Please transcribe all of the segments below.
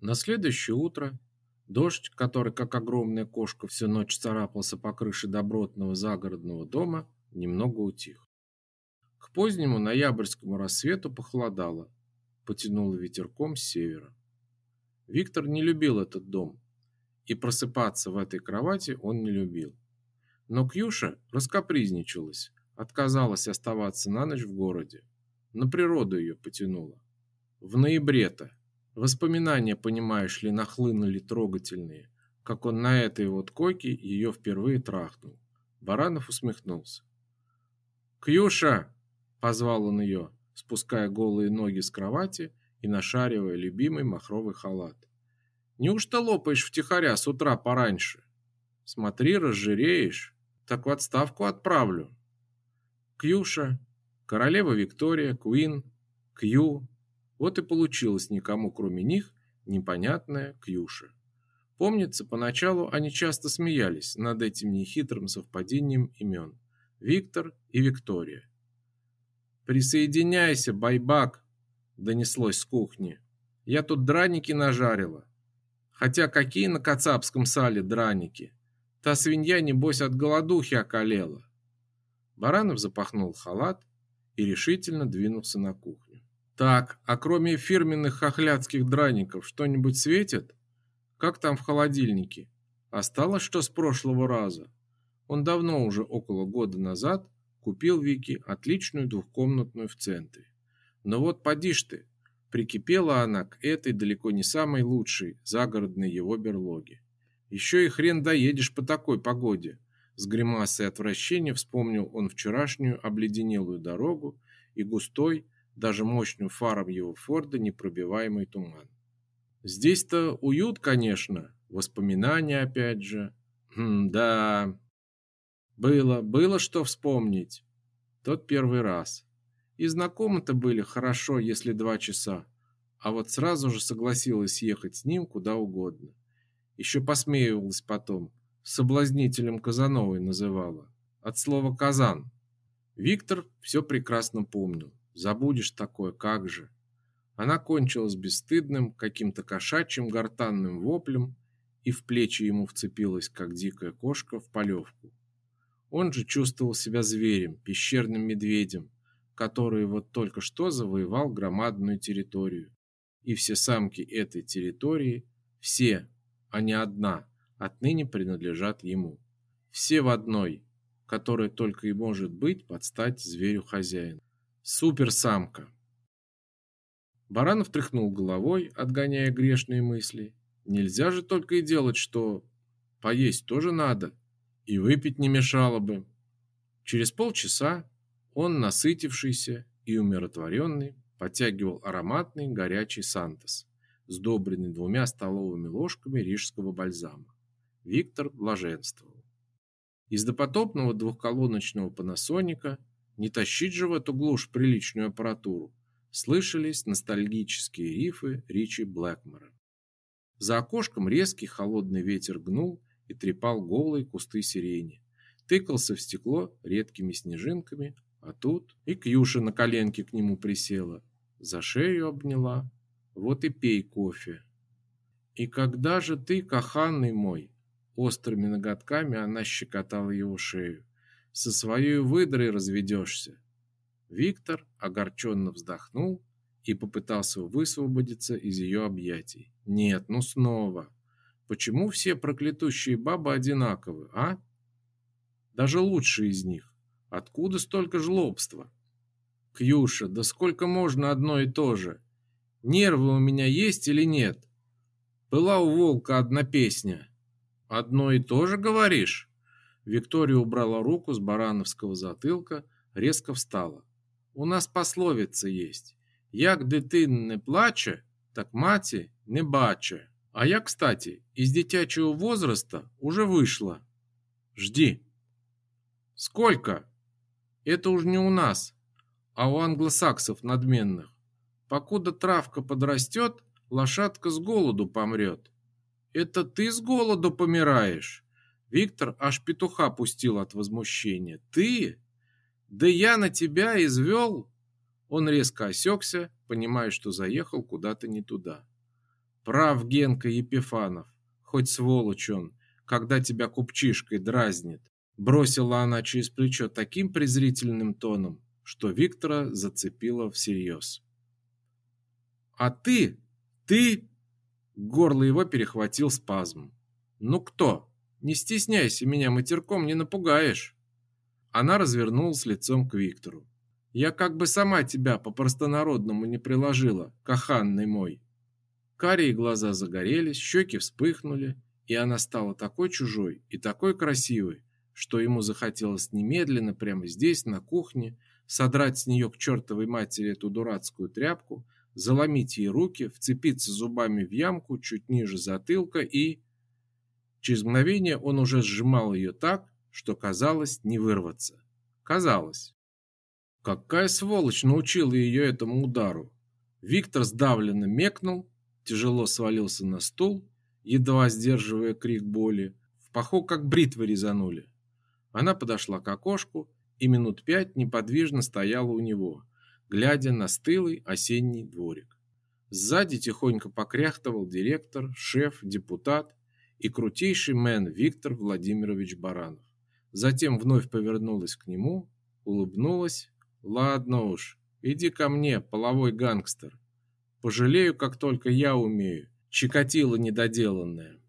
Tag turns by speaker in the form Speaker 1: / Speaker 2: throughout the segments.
Speaker 1: На следующее утро дождь, который как огромная кошка всю ночь царапался по крыше добротного загородного дома, немного утих. К позднему ноябрьскому рассвету похолодало, потянуло ветерком с севера. Виктор не любил этот дом, и просыпаться в этой кровати он не любил. Но Кьюша раскапризничалась, отказалась оставаться на ночь в городе. На природу ее потянуло. В ноябре-то Воспоминания, понимаешь ли, нахлынули трогательные, как он на этой вот койке ее впервые трахнул. Баранов усмехнулся. «Кьюша!» – позвал он ее, спуская голые ноги с кровати и нашаривая любимый махровый халат. «Неужто лопаешь втихаря с утра пораньше? Смотри, разжиреешь, так в отставку отправлю». Кьюша, королева Виктория, Куин, Кью, вот и получилось никому, кроме них, непонятная Кьюша. Помнится, поначалу они часто смеялись над этим нехитрым совпадением имен. Виктор и Виктория. «Присоединяйся, байбак!» – донеслось с кухни. «Я тут драники нажарила». Хотя какие на кацапском сале драники? Та свинья, небось, от голодухи околела. Баранов запахнул халат и решительно двинулся на кухню. Так, а кроме фирменных хохлядских драников что-нибудь светит? Как там в холодильнике? Осталось что с прошлого раза? Он давно уже около года назад купил Вике отличную двухкомнатную в центре. Но вот поди ж ты, прикипела она к этой далеко не самой лучшей загородной его берлоге. Еще и хрен доедешь по такой погоде. С гримасой отвращения вспомнил он вчерашнюю обледенелую дорогу и густой, даже мощным фарам его Форда непробиваемый туман. Здесь-то уют, конечно, воспоминания опять же. Хм, да, было, было что вспомнить. Тот первый раз. И знакомы-то были хорошо, если два часа. А вот сразу же согласилась ехать с ним куда угодно. Еще посмеивалась потом. Соблазнителем Казановой называла. От слова «казан». Виктор все прекрасно помнил. Забудешь такое, как же? Она кончилась бесстыдным, каким-то кошачьим гортанным воплем и в плечи ему вцепилась, как дикая кошка, в полевку. Он же чувствовал себя зверем, пещерным медведем, который вот только что завоевал громадную территорию. И все самки этой территории, все, а не одна, отныне принадлежат ему. Все в одной, которая только и может быть под стать зверю хозяина. Суперсамка. Баранов тряхнул головой, отгоняя грешные мысли. Нельзя же только и делать, что поесть тоже надо, и выпить не мешало бы. Через полчаса он, насытившийся и умиротворенный, потягивал ароматный горячий сантос, сдобренный двумя столовыми ложками рижского бальзама. Виктор блаженствовал. Из допотопного двухколоночного панасоника не тащить же в эту глушь приличную аппаратуру. Слышались ностальгические рифы Ричи Блэкмора. За окошком резкий холодный ветер гнул и трепал голые кусты сирени. Тыкался в стекло редкими снежинками, а тут и Кьюша на коленке к нему присела, за шею обняла. Вот и пей кофе. И когда же ты, каханный мой, острыми ноготками она щекотала его шею со своей выдрой разведешься. Виктор огорченно вздохнул и попытался высвободиться из ее объятий. Нет, ну снова. Почему все проклятущие бабы одинаковы, а? Даже лучшие из них. Откуда столько жлобства? Кьюша, да сколько можно одно и то же? Нервы у меня есть или нет? Была у волка одна песня. Одно и то же говоришь? Виктория убрала руку с барановского затылка, резко встала. У нас пословица есть. Як дитин не плаче, так мати не баче. А я, кстати, из детячего возраста уже вышла. Жди. Сколько? Это уж не у нас, а у англосаксов надменных. Покуда травка подрастет, лошадка с голоду помрет. Это ты с голоду помираешь? Виктор аж петуха пустил от возмущения. «Ты? Да я на тебя извел!» Он резко осекся, понимая, что заехал куда-то не туда. Прав Генка Епифанов, хоть сволочь он, когда тебя купчишкой дразнит. Бросила она через плечо таким презрительным тоном, что Виктора зацепило всерьез. «А ты? Ты?» Горло его перехватил спазм. «Ну кто? Не стесняйся, меня матерком не напугаешь!» Она развернулась лицом к Виктору. «Я как бы сама тебя по-простонародному не приложила, каханный мой!» Карие глаза загорелись, щеки вспыхнули, и она стала такой чужой и такой красивой, что ему захотелось немедленно прямо здесь, на кухне, содрать с нее к чертовой матери эту дурацкую тряпку, заломить ей руки, вцепиться зубами в ямку чуть ниже затылка и... Через мгновение он уже сжимал ее так, что казалось не вырваться. Казалось. Какая сволочь научила ее этому удару? Виктор сдавленно мекнул, тяжело свалился на стул, едва сдерживая крик боли. В паху как бритвы резанули. Она подошла к окошку и минут пять неподвижно стояла у него, глядя на стылый осенний дворик. Сзади тихонько покряхтывал директор, шеф, депутат и крутейший мэн Виктор Владимирович Баранов. Затем вновь повернулась к нему, улыбнулась. «Ладно уж, иди ко мне, половой гангстер. Пожалею, как только я умею, чикатило недоделанное».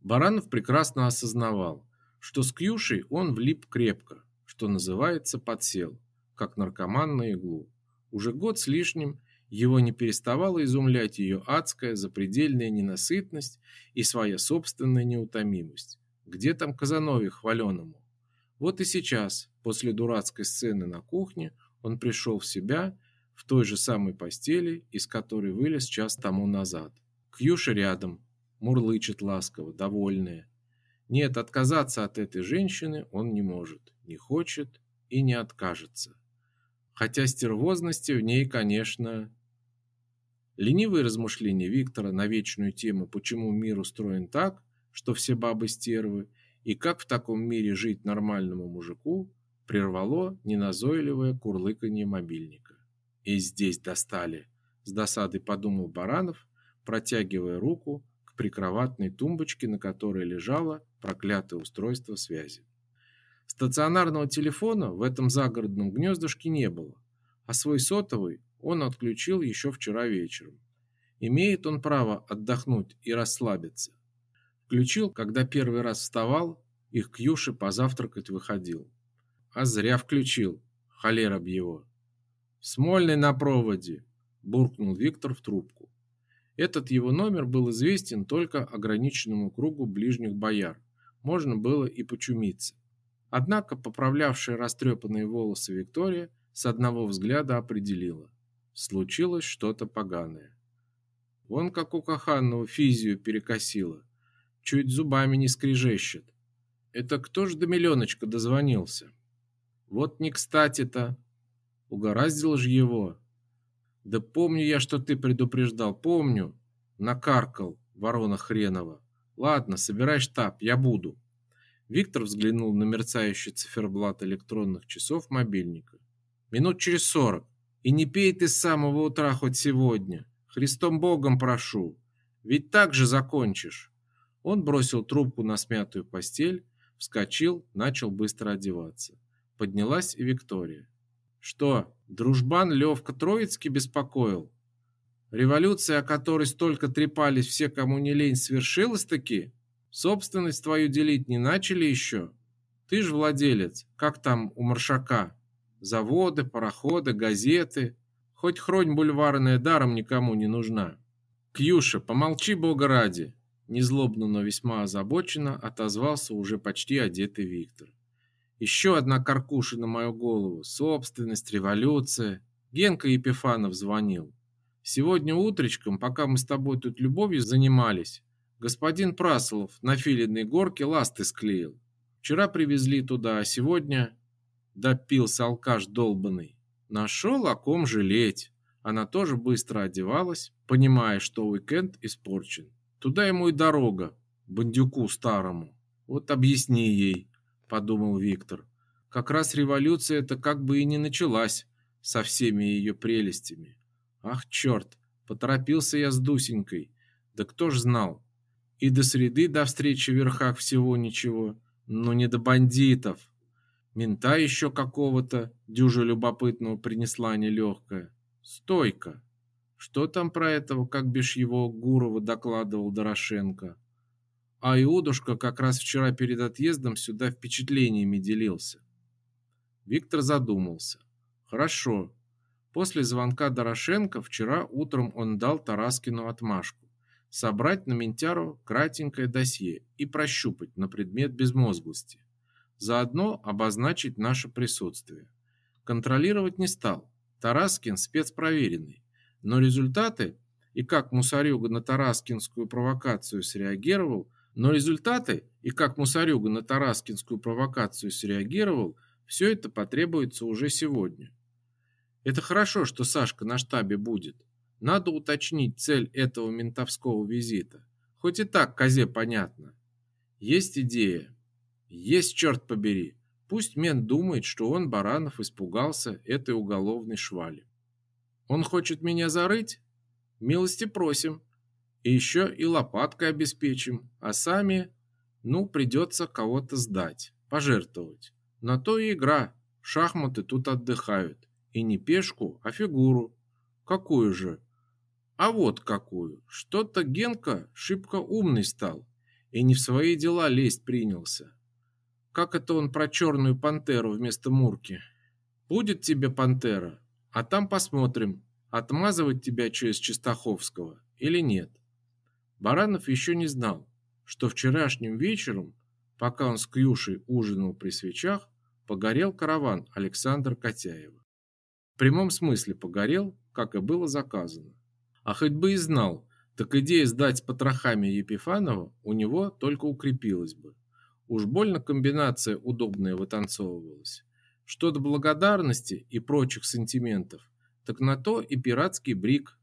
Speaker 1: Баранов прекрасно осознавал, что с Кьюшей он влип крепко, что называется, подсел, как наркоман на иглу. Уже год с лишним его не переставала изумлять ее адская запредельная ненасытность и своя собственная неутомимость. Где там Казанове хваленому? Вот и сейчас, после дурацкой сцены на кухне, он пришел в себя в той же самой постели, из которой вылез час тому назад. Кьюша рядом, мурлычет ласково, довольная. Нет, отказаться от этой женщины он не может, не хочет и не откажется. Хотя стервозности в ней, конечно... Ленивые размышления Виктора на вечную тему, почему мир устроен так, что все бабы стервы, и как в таком мире жить нормальному мужику, прервало неназойливое курлыканье мобильника. И здесь достали, с досадой подумал Баранов, протягивая руку к прикроватной тумбочке, на которой лежало проклятое устройство связи. Стационарного телефона в этом загородном гнездышке не было, а свой сотовый он отключил еще вчера вечером. Имеет он право отдохнуть и расслабиться. Включил, когда первый раз вставал и к Кьюше позавтракать выходил. А зря включил, холера б его. «Смольный на проводе», – буркнул Виктор в трубку. Этот его номер был известен только ограниченному кругу ближних бояр, можно было и почумиться. Однако поправлявшая растрепанные волосы Виктория с одного взгляда определила. Случилось что-то поганое. Вон как у Каханного физию перекосило. Чуть зубами не скрежещет. Это кто ж до миллионочка дозвонился? Вот не кстати-то. Угораздило ж его. Да помню я, что ты предупреждал, помню. Накаркал, ворона хренова. Ладно, собирай штаб, я буду. Виктор взглянул на мерцающий циферблат электронных часов мобильника. Минут через сорок. И не пей ты с самого утра хоть сегодня. Христом Богом прошу. Ведь так же закончишь. Он бросил трубку на смятую постель, вскочил, начал быстро одеваться. Поднялась и Виктория. Что, дружбан Левка Троицкий беспокоил? Революция, о которой столько трепались все, кому не лень, свершилась-таки? Собственность твою делить не начали еще? Ты ж владелец, как там у Маршака? Заводы, пароходы, газеты. Хоть хронь бульварная даром никому не нужна. Кьюша, помолчи, бога ради. Незлобно, но весьма озабоченно отозвался уже почти одетый Виктор. Еще одна каркуша на мою голову. Собственность, революция. Генка Епифанов звонил. Сегодня утречком, пока мы с тобой тут любовью занимались, господин Прасолов на филиной горке ласты склеил. Вчера привезли туда, а сегодня допился алкаш долбанный. Нашел о ком жалеть. Она тоже быстро одевалась, понимая, что уикенд испорчен. Туда ему и дорога, бандюку старому. Вот объясни ей, подумал Виктор. Как раз революция это как бы и не началась со всеми ее прелестями. Ах, черт, поторопился я с Дусенькой. Да кто ж знал? И до среды до встречи в верхах всего ничего, но не до бандитов. Мента еще какого-то, дюжа любопытного принесла нелегкая. Стойка. Что там про этого, как бишь его Гурова докладывал Дорошенко? А Иудушка как раз вчера перед отъездом сюда впечатлениями делился. Виктор задумался. Хорошо. После звонка Дорошенко вчера утром он дал Тараскину отмашку собрать на Ментяру кратенькое досье и прощупать на предмет безмозглости. Заодно обозначить наше присутствие. Контролировать не стал. Тараскин спецпроверенный, но результаты и как Мусарюга на Тараскинскую провокацию среагировал, но результаты и как Мусарюга на Тараскинскую провокацию среагировал, все это потребуется уже сегодня. Это хорошо, что Сашка на штабе будет. Надо уточнить цель этого ментовского визита. Хоть и так козе понятно. Есть идея. Есть, черт побери. Пусть мент думает, что он, Баранов, испугался этой уголовной швали. Он хочет меня зарыть? Милости просим. И еще и лопаткой обеспечим. А сами, ну, придется кого-то сдать, пожертвовать. На то и игра. Шахматы тут отдыхают. И не пешку, а фигуру. Какую же? А вот какую. Что-то Генка шибко умный стал и не в свои дела лезть принялся. Как это он про черную пантеру вместо Мурки? Будет тебе пантера, а там посмотрим, отмазывать тебя через Чистаховского или нет. Баранов еще не знал, что вчерашним вечером, пока он с Кьюшей ужинал при свечах, погорел караван Александра Котяева. В прямом смысле погорел, как и было заказано. А хоть бы и знал, так идея сдать потрохами Епифанова у него только укрепилась бы. Уж больно комбинация удобная вытанцовывалась. Что до благодарности и прочих сантиментов, так на то и пиратский брик.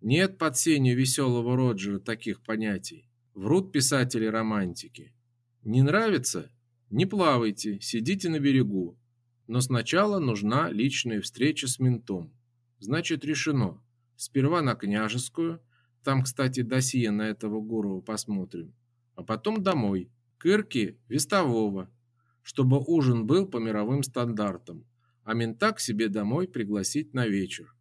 Speaker 1: Нет под сенью веселого Роджера таких понятий. Врут писатели-романтики. Не нравится? Не плавайте, сидите на берегу. Но сначала нужна личная встреча с ментом. Значит, решено. Сперва на Княжескую, там, кстати, досье на этого Гурова посмотрим, а потом домой, к Ирке Вестового, чтобы ужин был по мировым стандартам, а мента к себе домой пригласить на вечер.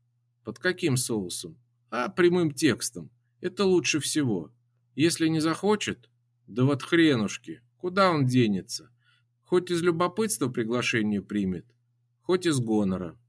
Speaker 1: Под каким соусом? А прямым текстом. Это лучше всего. Если не захочет, да вот хренушки, куда он денется? Хоть из любопытства приглашение примет, хоть из гонора.